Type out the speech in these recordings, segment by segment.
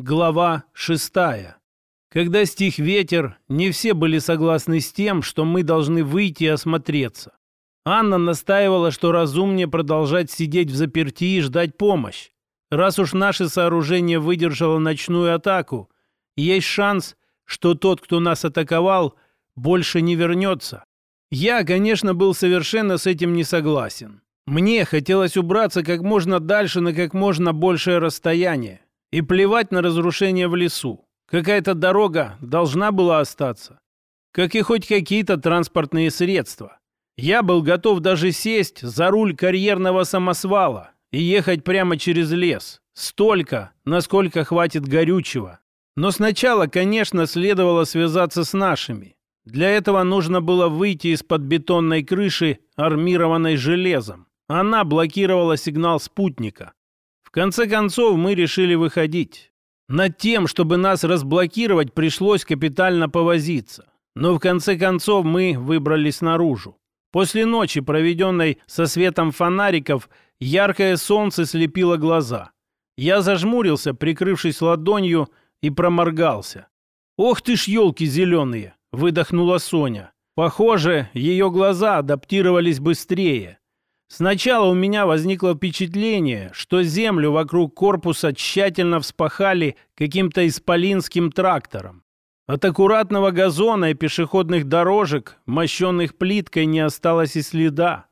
Глава шестая. Когда стих ветер, не все были согласны с тем, что мы должны выйти и осмотреться. Анна настаивала, что разумнее продолжать сидеть в заперти и ждать помощь. Раз уж наше сооружение выдержало ночную атаку, есть шанс, что тот, кто нас атаковал, больше не вернется. Я, конечно, был совершенно с этим не согласен. Мне хотелось убраться как можно дальше на как можно большее расстояние. И плевать на разрушение в лесу. Какая-то дорога должна была остаться. Как и хоть какие-то транспортные средства. Я был готов даже сесть за руль карьерного самосвала и ехать прямо через лес. Столько, насколько хватит горючего. Но сначала, конечно, следовало связаться с нашими. Для этого нужно было выйти из-под бетонной крыши, армированной железом. Она блокировала сигнал спутника конце концов, мы решили выходить. Над тем, чтобы нас разблокировать, пришлось капитально повозиться. Но в конце концов мы выбрались наружу. После ночи, проведенной со светом фонариков, яркое солнце слепило глаза. Я зажмурился, прикрывшись ладонью, и проморгался. «Ох ты ж, елки зеленые!» — выдохнула Соня. Похоже, ее глаза адаптировались быстрее. Сначала у меня возникло впечатление, что землю вокруг корпуса тщательно вспахали каким-то исполинским трактором. От аккуратного газона и пешеходных дорожек, мощенных плиткой, не осталось и следа.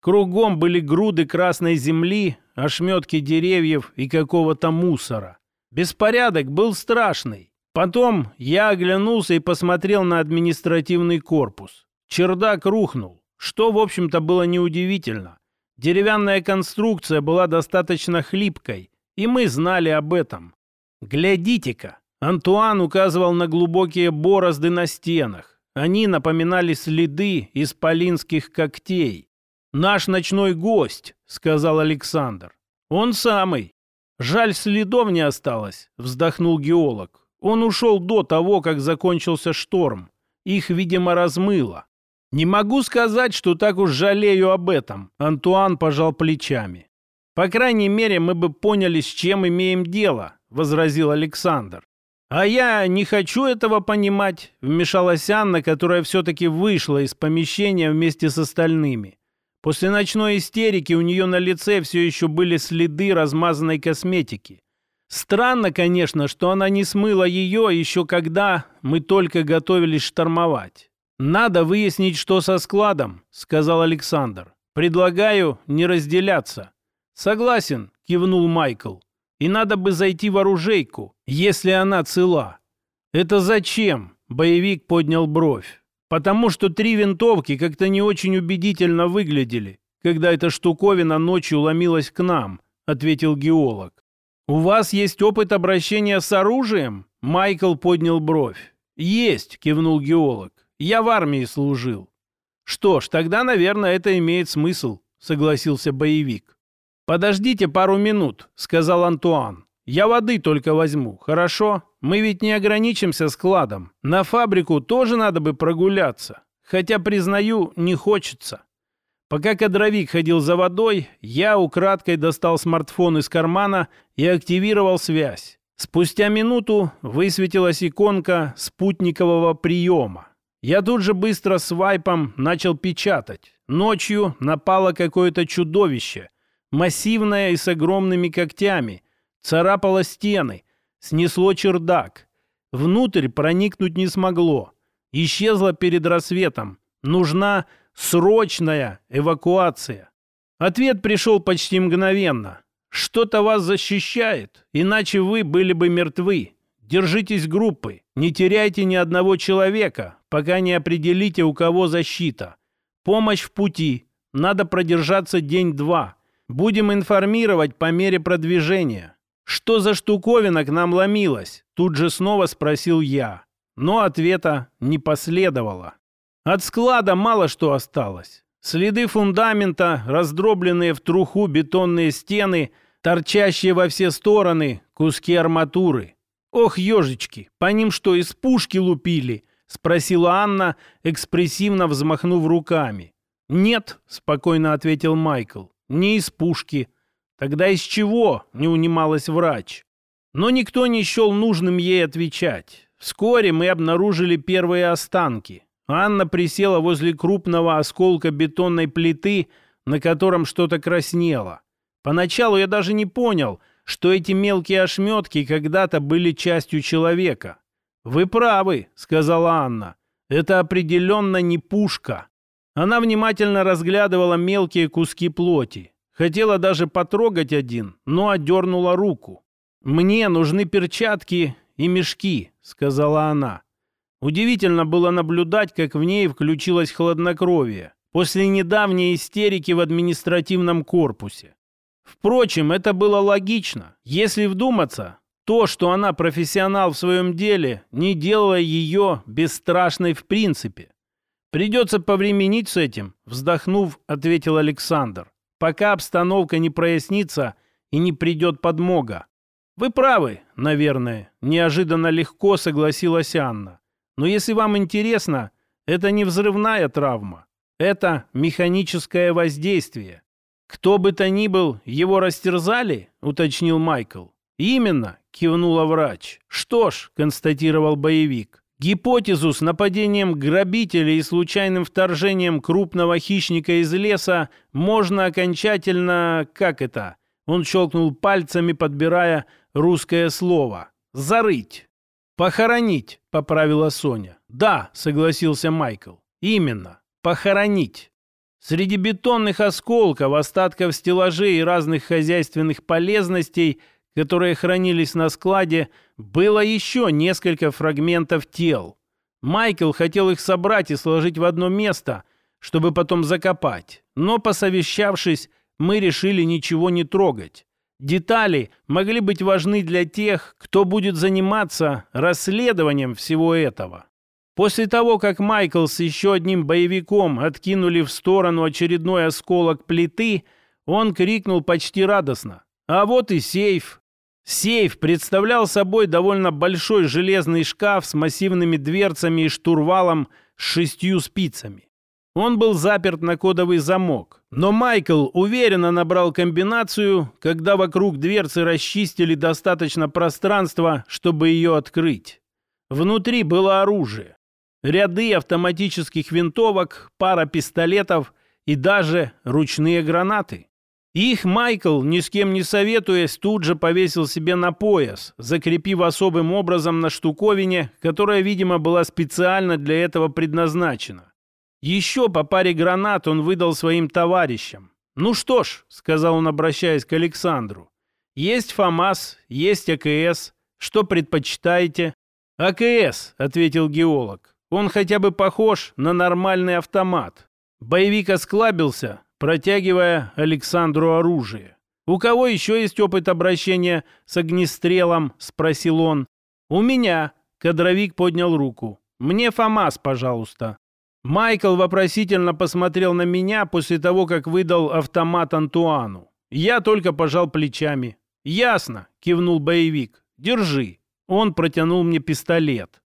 Кругом были груды красной земли, ошметки деревьев и какого-то мусора. Беспорядок был страшный. Потом я оглянулся и посмотрел на административный корпус. Чердак рухнул что, в общем-то, было неудивительно. Деревянная конструкция была достаточно хлипкой, и мы знали об этом. «Глядите-ка!» Антуан указывал на глубокие борозды на стенах. Они напоминали следы исполинских когтей. «Наш ночной гость», — сказал Александр. «Он самый». «Жаль, следов не осталось», — вздохнул геолог. «Он ушел до того, как закончился шторм. Их, видимо, размыло. «Не могу сказать, что так уж жалею об этом», — Антуан пожал плечами. «По крайней мере, мы бы поняли, с чем имеем дело», — возразил Александр. «А я не хочу этого понимать», — вмешалась Анна, которая все-таки вышла из помещения вместе с остальными. После ночной истерики у нее на лице все еще были следы размазанной косметики. Странно, конечно, что она не смыла ее еще когда мы только готовились штормовать. «Надо выяснить, что со складом», — сказал Александр. «Предлагаю не разделяться». «Согласен», — кивнул Майкл. «И надо бы зайти в оружейку, если она цела». «Это зачем?» — боевик поднял бровь. «Потому что три винтовки как-то не очень убедительно выглядели, когда эта штуковина ночью ломилась к нам», — ответил геолог. «У вас есть опыт обращения с оружием?» Майкл поднял бровь. «Есть», — кивнул геолог. Я в армии служил. Что ж, тогда, наверное, это имеет смысл, согласился боевик. Подождите пару минут, сказал Антуан. Я воды только возьму, хорошо? Мы ведь не ограничимся складом. На фабрику тоже надо бы прогуляться. Хотя, признаю, не хочется. Пока кадровик ходил за водой, я украдкой достал смартфон из кармана и активировал связь. Спустя минуту высветилась иконка спутникового приема. Я тут же быстро свайпом начал печатать. Ночью напало какое-то чудовище, массивное и с огромными когтями, царапало стены, снесло чердак. Внутрь проникнуть не смогло. Исчезло перед рассветом. Нужна срочная эвакуация. Ответ пришел почти мгновенно. Что-то вас защищает, иначе вы были бы мертвы. Держитесь группы, не теряйте ни одного человека, пока не определите, у кого защита. Помощь в пути. Надо продержаться день-два. Будем информировать по мере продвижения. Что за штуковина к нам ломилась? Тут же снова спросил я. Но ответа не последовало. От склада мало что осталось. Следы фундамента, раздробленные в труху бетонные стены, торчащие во все стороны куски арматуры. «Ох, ежечки, по ним что, из пушки лупили?» — спросила Анна, экспрессивно взмахнув руками. «Нет», — спокойно ответил Майкл, — «не из пушки». «Тогда из чего?» — не унималась врач. Но никто не счел нужным ей отвечать. Вскоре мы обнаружили первые останки. Анна присела возле крупного осколка бетонной плиты, на котором что-то краснело. Поначалу я даже не понял, что эти мелкие ошметки когда-то были частью человека. «Вы правы», — сказала Анна. «Это определенно не пушка». Она внимательно разглядывала мелкие куски плоти. Хотела даже потрогать один, но отдернула руку. «Мне нужны перчатки и мешки», — сказала она. Удивительно было наблюдать, как в ней включилось хладнокровие после недавней истерики в административном корпусе. Впрочем, это было логично. Если вдуматься, то, что она профессионал в своем деле, не делало ее бесстрашной в принципе. «Придется повременить с этим», — вздохнув, ответил Александр, «пока обстановка не прояснится и не придет подмога». «Вы правы, наверное», — неожиданно легко согласилась Анна. «Но если вам интересно, это не взрывная травма, это механическое воздействие. Кто бы то ни был, его растерзали?» — уточнил Майкл. «Именно», — кивнула врач. «Что ж», — констатировал боевик, Гипотезу с нападением грабителей и случайным вторжением крупного хищника из леса можно окончательно... Как это? Он щелкнул пальцами, подбирая русское слово. «Зарыть». «Похоронить», — поправила Соня. «Да», — согласился Майкл. «Именно. Похоронить». Среди бетонных осколков, остатков стеллажей и разных хозяйственных полезностей — которые хранились на складе, было еще несколько фрагментов тел. Майкл хотел их собрать и сложить в одно место, чтобы потом закопать. Но, посовещавшись, мы решили ничего не трогать. Детали могли быть важны для тех, кто будет заниматься расследованием всего этого. После того, как Майкл с еще одним боевиком откинули в сторону очередной осколок плиты, он крикнул почти радостно. «А вот и сейф!» Сейф представлял собой довольно большой железный шкаф с массивными дверцами и штурвалом с шестью спицами. Он был заперт на кодовый замок, но Майкл уверенно набрал комбинацию, когда вокруг дверцы расчистили достаточно пространства, чтобы ее открыть. Внутри было оружие. Ряды автоматических винтовок, пара пистолетов и даже ручные гранаты. Их Майкл, ни с кем не советуясь, тут же повесил себе на пояс, закрепив особым образом на штуковине, которая, видимо, была специально для этого предназначена. Еще по паре гранат он выдал своим товарищам. «Ну что ж», — сказал он, обращаясь к Александру, — «есть ФАМАС, есть АКС. Что предпочитаете?» «АКС», — ответил геолог. «Он хотя бы похож на нормальный автомат». Боевик осклабился, протягивая Александру оружие. «У кого еще есть опыт обращения с огнестрелом?» — спросил он. «У меня». Кадровик поднял руку. «Мне ФАМАС, пожалуйста». Майкл вопросительно посмотрел на меня после того, как выдал автомат Антуану. Я только пожал плечами. «Ясно», — кивнул боевик. «Держи». Он протянул мне пистолет.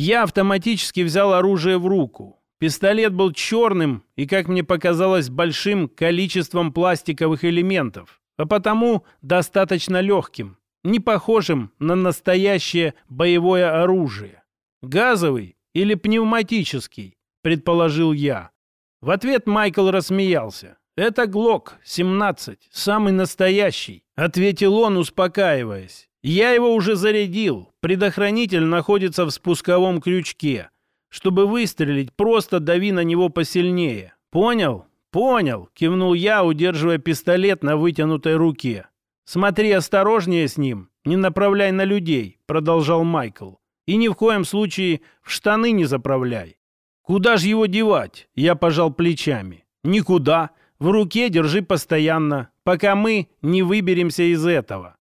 Я автоматически взял оружие в руку. Пистолет был черным и, как мне показалось, большим количеством пластиковых элементов, а потому достаточно легким, не похожим на настоящее боевое оружие. «Газовый или пневматический?» – предположил я. В ответ Майкл рассмеялся. «Это ГЛОК-17, самый настоящий», — ответил он, успокаиваясь. «Я его уже зарядил. Предохранитель находится в спусковом крючке. Чтобы выстрелить, просто дави на него посильнее. Понял? Понял, кивнул я, удерживая пистолет на вытянутой руке. Смотри осторожнее с ним, не направляй на людей, продолжал Майкл. И ни в коем случае в штаны не заправляй. Куда же его девать? Я пожал плечами. Никуда. В руке держи постоянно, пока мы не выберемся из этого.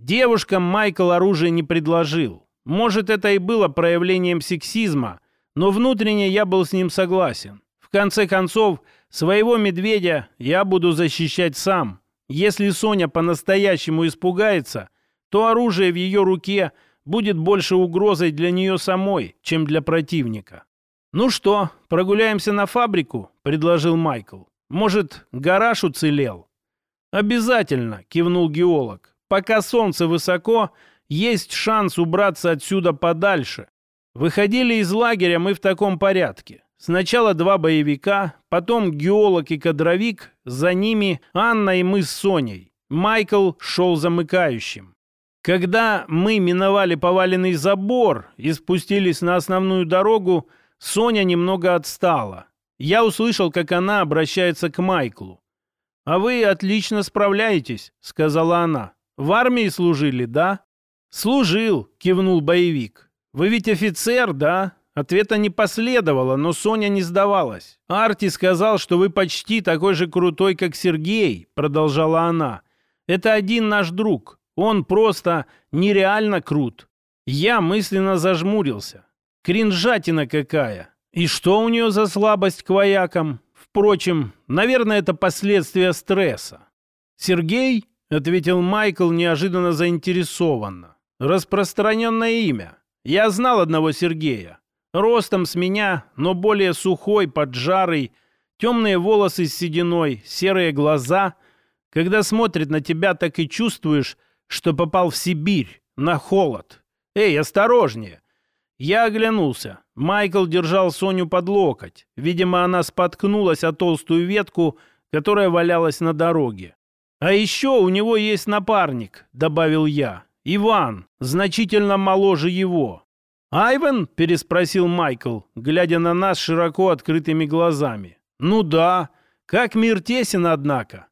Девушкам Майкл оружие не предложил. Может, это и было проявлением сексизма, но внутренне я был с ним согласен. В конце концов, своего медведя я буду защищать сам. Если Соня по-настоящему испугается, то оружие в ее руке будет больше угрозой для нее самой, чем для противника. «Ну что, прогуляемся на фабрику?» – предложил Майкл. «Может, гараж уцелел?» «Обязательно», – кивнул геолог. «Пока солнце высоко, Есть шанс убраться отсюда подальше. Выходили из лагеря мы в таком порядке. Сначала два боевика, потом геолог и кадровик, за ними Анна и мы с Соней. Майкл шел замыкающим. Когда мы миновали поваленный забор и спустились на основную дорогу, Соня немного отстала. Я услышал, как она обращается к Майклу. «А вы отлично справляетесь», — сказала она. «В армии служили, да?» «Служил», — кивнул боевик. «Вы ведь офицер, да?» Ответа не последовало, но Соня не сдавалась. «Арти сказал, что вы почти такой же крутой, как Сергей», — продолжала она. «Это один наш друг. Он просто нереально крут». Я мысленно зажмурился. Кринжатина какая! И что у нее за слабость к воякам? Впрочем, наверное, это последствия стресса. «Сергей?» — ответил Майкл неожиданно заинтересованно. «Распространенное имя. Я знал одного Сергея. Ростом с меня, но более сухой, поджарый, темные волосы с сединой, серые глаза. Когда смотрит на тебя, так и чувствуешь, что попал в Сибирь, на холод. Эй, осторожнее!» Я оглянулся. Майкл держал Соню под локоть. Видимо, она споткнулась о толстую ветку, которая валялась на дороге. «А еще у него есть напарник», — добавил я. «Иван, значительно моложе его». «Айвен?» — переспросил Майкл, глядя на нас широко открытыми глазами. «Ну да. Как мир тесен, однако».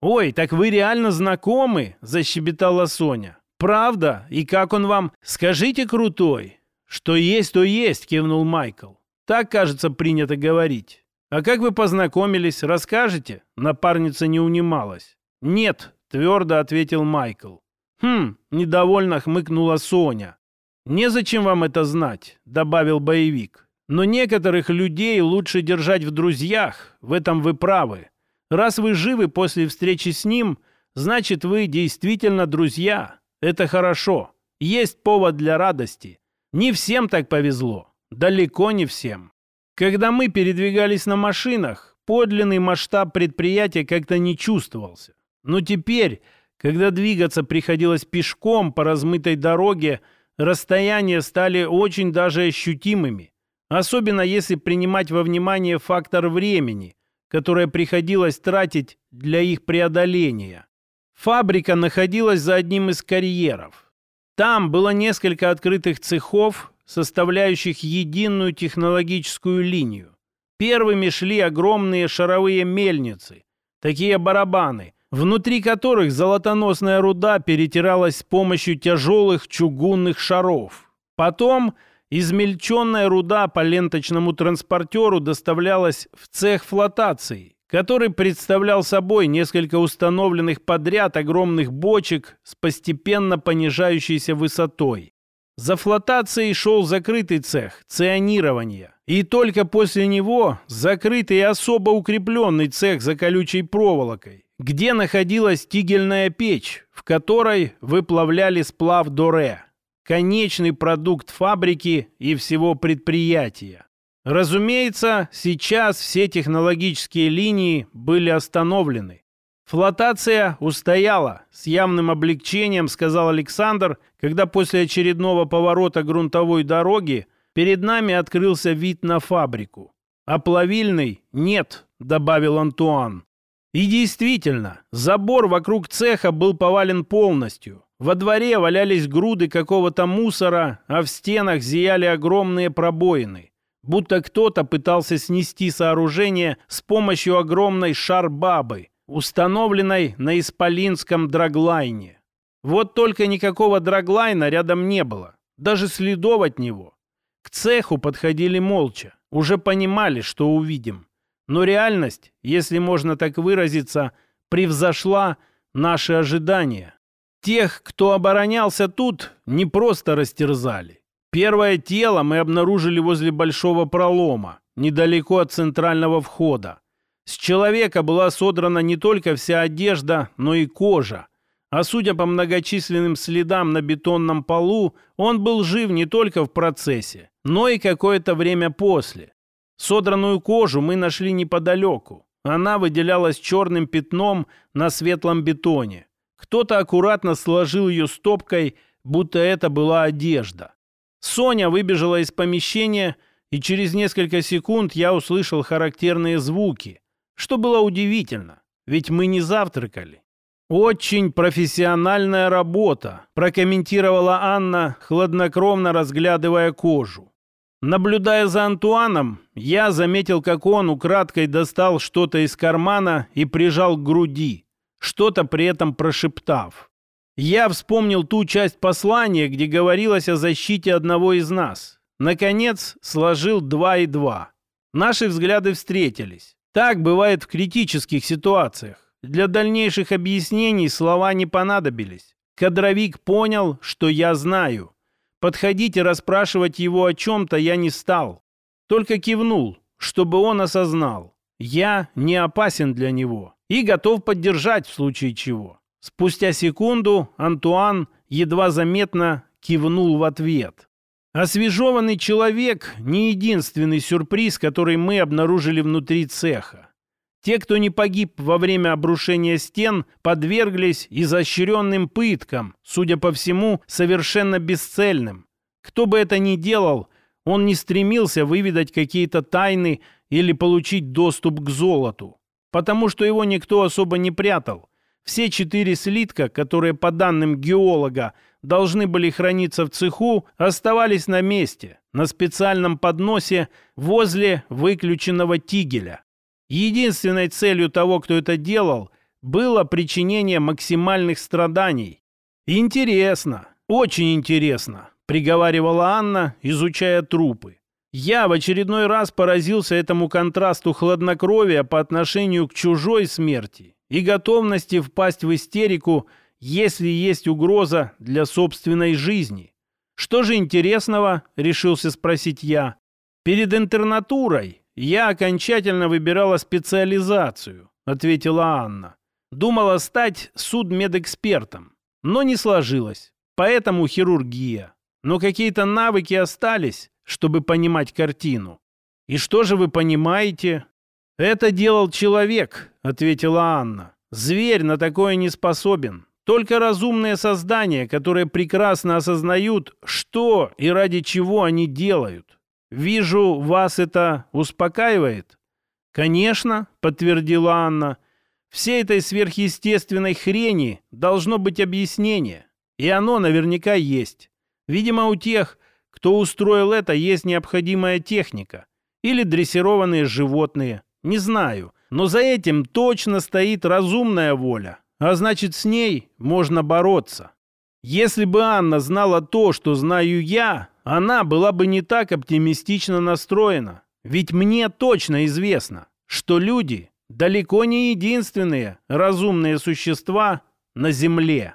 «Ой, так вы реально знакомы?» — защебетала Соня. «Правда? И как он вам? Скажите, крутой!» «Что есть, то есть», — кивнул Майкл. «Так, кажется, принято говорить. А как вы познакомились, расскажете?» Напарница не унималась. «Нет», — твердо ответил Майкл. «Хм», — недовольно хмыкнула Соня. «Незачем вам это знать», — добавил боевик. «Но некоторых людей лучше держать в друзьях, в этом вы правы. Раз вы живы после встречи с ним, значит, вы действительно друзья. Это хорошо. Есть повод для радости. Не всем так повезло. Далеко не всем. Когда мы передвигались на машинах, подлинный масштаб предприятия как-то не чувствовался. Но теперь, когда двигаться приходилось пешком по размытой дороге, расстояния стали очень даже ощутимыми. Особенно если принимать во внимание фактор времени, которое приходилось тратить для их преодоления. Фабрика находилась за одним из карьеров. Там было несколько открытых цехов, составляющих единую технологическую линию. Первыми шли огромные шаровые мельницы, такие барабаны, внутри которых золотоносная руда перетиралась с помощью тяжелых чугунных шаров. Потом измельченная руда по ленточному транспортеру доставлялась в цех флотации, который представлял собой несколько установленных подряд огромных бочек с постепенно понижающейся высотой. За флотацией шел закрытый цех – цианирования. И только после него закрытый и особо укрепленный цех за колючей проволокой, где находилась тигельная печь, в которой выплавляли сплав Доре – конечный продукт фабрики и всего предприятия. Разумеется, сейчас все технологические линии были остановлены. Флотация устояла, с явным облегчением сказал Александр, когда после очередного поворота грунтовой дороги перед нами открылся вид на фабрику. А плавильный нет, добавил Антуан. И действительно, забор вокруг цеха был повален полностью. Во дворе валялись груды какого-то мусора, а в стенах зияли огромные пробоины будто кто-то пытался снести сооружение с помощью огромной шар-бабы, установленной на Исполинском драглайне. Вот только никакого драглайна рядом не было, даже следов от него. К цеху подходили молча, уже понимали, что увидим. Но реальность, если можно так выразиться, превзошла наши ожидания. Тех, кто оборонялся тут, не просто растерзали. Первое тело мы обнаружили возле большого пролома, недалеко от центрального входа. С человека была содрана не только вся одежда, но и кожа. А судя по многочисленным следам на бетонном полу, он был жив не только в процессе, но и какое-то время после. Содранную кожу мы нашли неподалеку. Она выделялась черным пятном на светлом бетоне. Кто-то аккуратно сложил ее стопкой будто это была одежда. Соня выбежала из помещения, и через несколько секунд я услышал характерные звуки, что было удивительно, ведь мы не завтракали. «Очень профессиональная работа», – прокомментировала Анна, хладнокровно разглядывая кожу. Наблюдая за Антуаном, я заметил, как он украдкой достал что-то из кармана и прижал к груди, что-то при этом прошептав. Я вспомнил ту часть послания, где говорилось о защите одного из нас. Наконец, сложил два и два. Наши взгляды встретились. Так бывает в критических ситуациях. Для дальнейших объяснений слова не понадобились. Кадровик понял, что я знаю. Подходить и расспрашивать его о чем-то я не стал. Только кивнул, чтобы он осознал. Я не опасен для него и готов поддержать в случае чего. Спустя секунду Антуан едва заметно кивнул в ответ. Освежеванный человек – не единственный сюрприз, который мы обнаружили внутри цеха. Те, кто не погиб во время обрушения стен, подверглись изощренным пыткам, судя по всему, совершенно бесцельным. Кто бы это ни делал, он не стремился выведать какие-то тайны или получить доступ к золоту, потому что его никто особо не прятал. Все четыре слитка, которые, по данным геолога, должны были храниться в цеху, оставались на месте, на специальном подносе возле выключенного тигеля. Единственной целью того, кто это делал, было причинение максимальных страданий. «Интересно, очень интересно», — приговаривала Анна, изучая трупы. Я в очередной раз поразился этому контрасту хладнокровия по отношению к чужой смерти и готовности впасть в истерику, если есть угроза для собственной жизни. «Что же интересного?» — решился спросить я. «Перед интернатурой «Я окончательно выбирала специализацию», — ответила Анна. «Думала стать судмедэкспертом, но не сложилось, поэтому хирургия. Но какие-то навыки остались, чтобы понимать картину. И что же вы понимаете?» «Это делал человек», — ответила Анна. «Зверь на такое не способен. Только разумные создания, которые прекрасно осознают, что и ради чего они делают. Вижу, вас это успокаивает. Конечно, подтвердила Анна. Всей этой сверхъестественной хрени должно быть объяснение. И оно наверняка есть. Видимо, у тех, кто устроил это, есть необходимая техника. Или дрессированные животные. Не знаю. Но за этим точно стоит разумная воля. А значит, с ней можно бороться. Если бы Анна знала то, что знаю я, она была бы не так оптимистично настроена. Ведь мне точно известно, что люди далеко не единственные разумные существа на Земле.